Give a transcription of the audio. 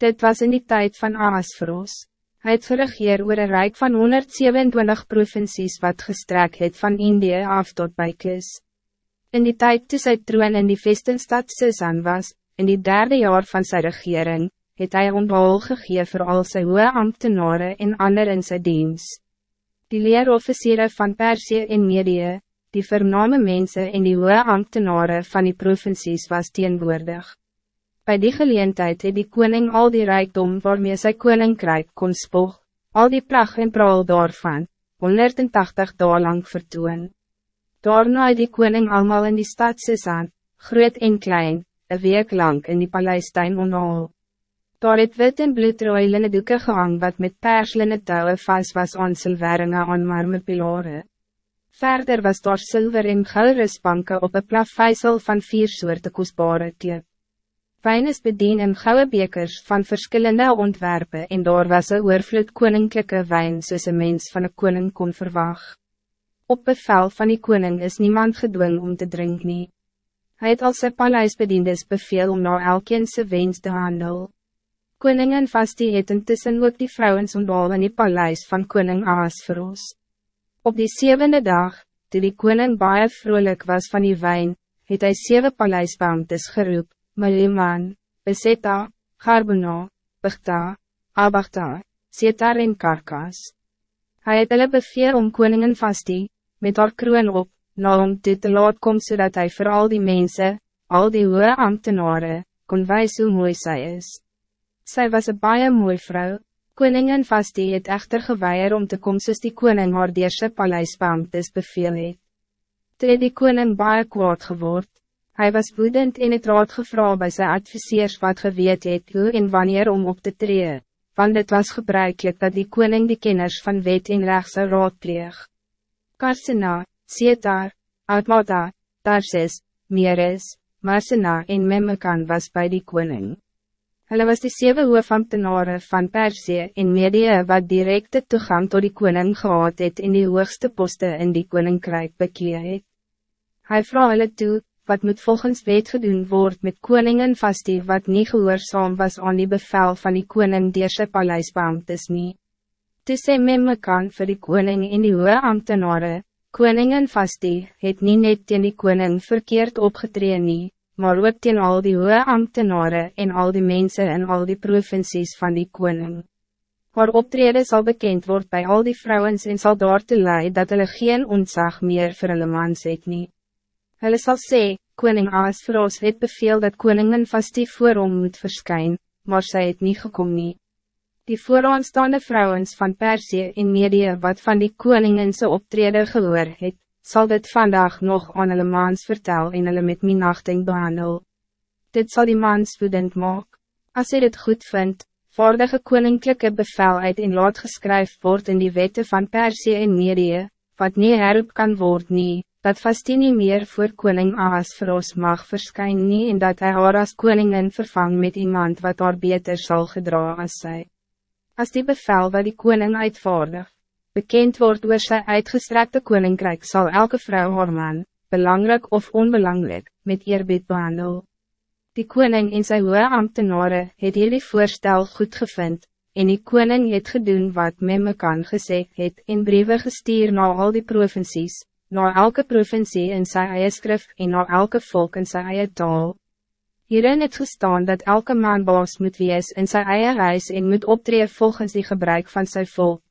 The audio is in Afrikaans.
Dit was in die tijd van Ahasveros. Hij het geregeer oor een rijk van 127 provincies wat gestrek het van Indië af tot bij Kis. In die tijd toe sy troon in die vestenstad Susan was, in die derde jaar van zijn regering, het hij onthaal gegee voor al sy hoge ambtenaren en ander in sy diens. Die leerofficieren van Persie en Medië, die vername mensen en die hoge ambtenaren van die provincies was teenwoordig. Bij die geleentheid het die koning al die rijkdom waarmee sy koninkrijk kon spog, al die pracht en praal daarvan, 180 dagen lang vertoon. Daarna het die koning allemaal in die stad Sissan, groot en klein, een week lang in die paleistijn onhaal. Daar het wit en bloedrooi linne doeke gehang wat met perslinne touwe vast was aan silveringe aan marme pilare. Verder was daar zilver en gouden op een plafijsel van vier soorten kostbare teep. Wijn is bedien in gouden bekers van verschillende ontwerpen en daar was een oorvloed koninklijke wijn soos een mens van een koning kon verwag. Op bevel van die koning is niemand gedwing om te drinken. nie. Hy het al sy paleisbediendes beveel om na elkeen sy wens te handel. Koning en vastie het intussen ook die vrouwens onthaal in die paleis van koning Ahasveros. Op die zevende dag, toe die koning baie vrolijk was van die wijn, het hy zeven paleisbeamtes geroep, Maliman, Beseta, Garbuna, Bigta, Abachta, Setar en Karkas. Hij het hulle beveel om koningin vastie, met haar kroon op, na om dit te laat kom zodat hij voor al die mensen, al die hoge ambtenaren, kon wijs hoe mooi zij is. Zij was een baie mooi vrouw. Koningin vastie het echter geweier om te kom soos die koning haar deerse paleisbeamtes beveel het. Toe die koning baie kwaad geword, Hij was woedend in het raad gevra bij zijn adviseurs wat geweet het hoe en wanneer om op te treden, want het was gebruikelijk dat die koning die kenners van wet en recht zou raadpleeg. Karsena, Sietar, Admata, Tarsis, Meres, Marsena en Memekan was bij die koning. Hulle was die zeven hoofambtenaren van Persie en Medië wat directe toegang tot die koning gehad het in die hoogste posten in die koninkrijk bekleed het. Hy vraag hulle toe, wat moet volgens wet gedoen word met koningen vastie wat niet gehoorzaam was aan die bevel van die koning deerse paleisbeamtes nie. Toe sê memme kan vir die koning en die hoge ambtenaren, koningen vastie het nie net teen die koning verkeerd opgetreden nie, maar ook teen al die hoge ambtenaren en al die mensen in al die provincies van die koning. Haar optreden zal bekend worden bij al die vrouwen en zal daartoe leiden dat hulle geen ontzag meer vir hulle mans het nie. Hulle sal sê, koning Asveros het beveel dat koningin vastie voor hom moet verskyn, maar sy het nie gekom nie. Die vooraanstaande vrouwens van Persie en Medië wat van die koninginse optrede gehoor het, zal dit vandaag nog aan hulle maans vertel en hulle met minachting behandel. Dit zal die maans woedend maak. As hy dit goed vindt, vaardige koninklijke bevel uit en laat geskryf word in die wette van Persie en Medië, wat nie herop kan word nie, dat vastie nie meer voor koning Ahasveros mag verskyn nie en dat hij haar as koningin vervang met iemand wat haar beter zal gedra as sy. As die bevel wat die koning uitvaardig, bekend wordt oor sy uitgestrekte koninkrijk zal elke vrouw haar man, belangrijk of onbelangrijk, met eerbied behandel. Die koning en sy hoge ambtenare het hierdie voorstel goed gevind, en die koning het gedoen wat Memmekan gesê het en brieven gestuur na al die provincies, na elke provincie in sy eie skrif en na elke volk in sy eie taal. Hierin het gestaan dat elke man baas moet wees in sy eie huis en moet optreden volgens die gebruik van zijn volk.